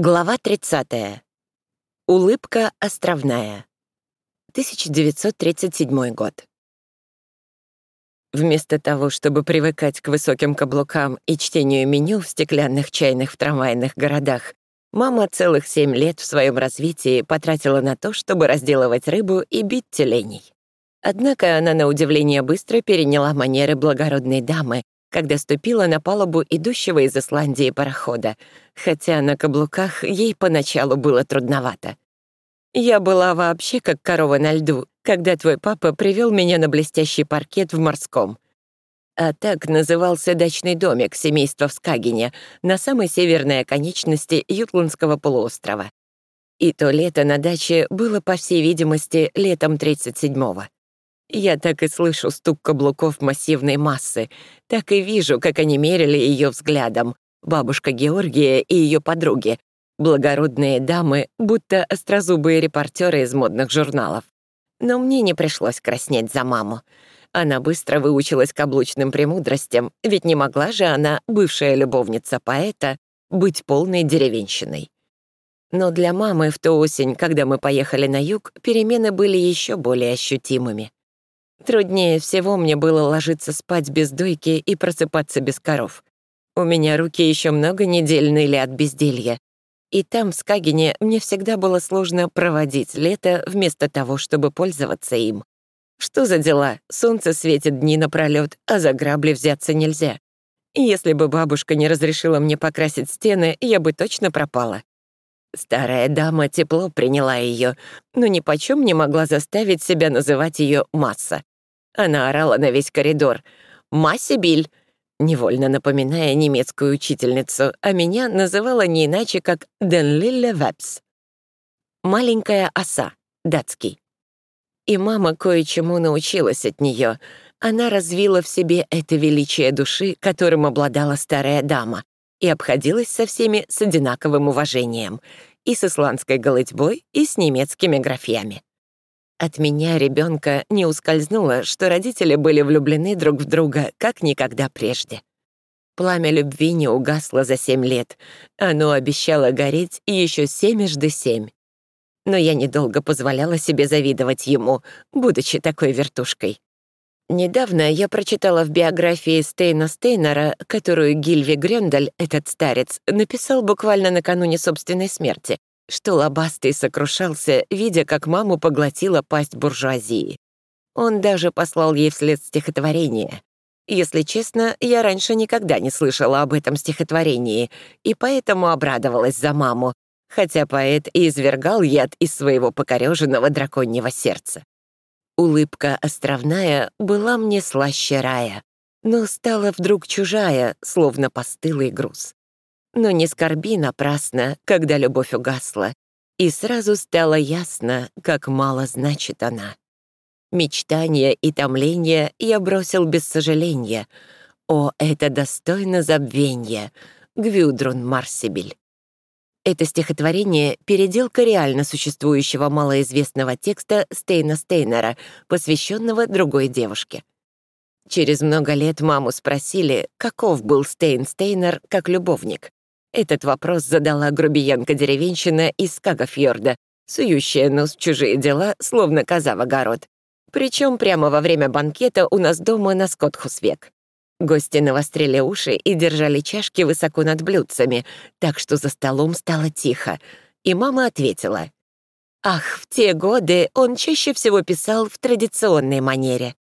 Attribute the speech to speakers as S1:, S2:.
S1: Глава 30. Улыбка островная. 1937 год. Вместо того, чтобы привыкать к высоким каблукам и чтению меню в стеклянных чайных в трамвайных городах, мама целых семь лет в своем развитии потратила на то, чтобы разделывать рыбу и бить тюленей. Однако она, на удивление, быстро переняла манеры благородной дамы когда ступила на палубу идущего из Исландии парохода, хотя на каблуках ей поначалу было трудновато. Я была вообще как корова на льду, когда твой папа привел меня на блестящий паркет в морском. А так назывался дачный домик семейства в Скагине на самой северной оконечности Ютландского полуострова. И то лето на даче было, по всей видимости, летом 37-го. Я так и слышу стук каблуков массивной массы, так и вижу, как они мерили ее взглядом. Бабушка Георгия и ее подруги, благородные дамы, будто острозубые репортеры из модных журналов. Но мне не пришлось краснеть за маму. Она быстро выучилась каблучным премудростям, ведь не могла же она, бывшая любовница поэта, быть полной деревенщиной. Но для мамы в ту осень, когда мы поехали на юг, перемены были еще более ощутимыми. Труднее всего мне было ложиться спать без дойки и просыпаться без коров. У меня руки еще много недель ныли от безделья. И там, в Скагине, мне всегда было сложно проводить лето вместо того, чтобы пользоваться им. Что за дела? Солнце светит дни напролёт, а за грабли взяться нельзя. Если бы бабушка не разрешила мне покрасить стены, я бы точно пропала. Старая дама тепло приняла ее, но ни почем не могла заставить себя называть ее Масса. Она орала на весь коридор. «Массибиль!» невольно напоминая немецкую учительницу, а меня называла не иначе, как «Den Lille Webs». «Маленькая оса», датский. И мама кое-чему научилась от нее. Она развила в себе это величие души, которым обладала старая дама, и обходилась со всеми с одинаковым уважением, и с исландской голытьбой, и с немецкими графьями. От меня ребенка не ускользнуло, что родители были влюблены друг в друга, как никогда прежде. Пламя любви не угасло за семь лет. Оно обещало гореть еще семежды семь. Но я недолго позволяла себе завидовать ему, будучи такой вертушкой. Недавно я прочитала в биографии Стейна Стейнера, которую Гильви Грёндель, этот старец, написал буквально накануне собственной смерти, что Лобастый сокрушался, видя, как маму поглотила пасть буржуазии. Он даже послал ей вслед стихотворение. Если честно, я раньше никогда не слышала об этом стихотворении, и поэтому обрадовалась за маму, хотя поэт и извергал яд из своего покореженного драконьего сердца. Улыбка островная была мне слаще рая, но стала вдруг чужая, словно постылый груз. Но не скорби напрасно, когда любовь угасла, и сразу стало ясно, как мало значит она. Мечтания и томления я бросил без сожаления. О, это достойно забвенья! Гвюдрун Марсибель. Это стихотворение — переделка реально существующего малоизвестного текста Стейна Стейнера, посвященного другой девушке. Через много лет маму спросили, каков был Стейн Стейнер как любовник. Этот вопрос задала грубиянка-деревенщина из Кагафьорда, сующая нос в чужие дела, словно коза в огород. Причем прямо во время банкета у нас дома на Скотхусвек. Гости навострили уши и держали чашки высоко над блюдцами, так что за столом стало тихо. И мама ответила. «Ах, в те годы он чаще всего писал в традиционной манере».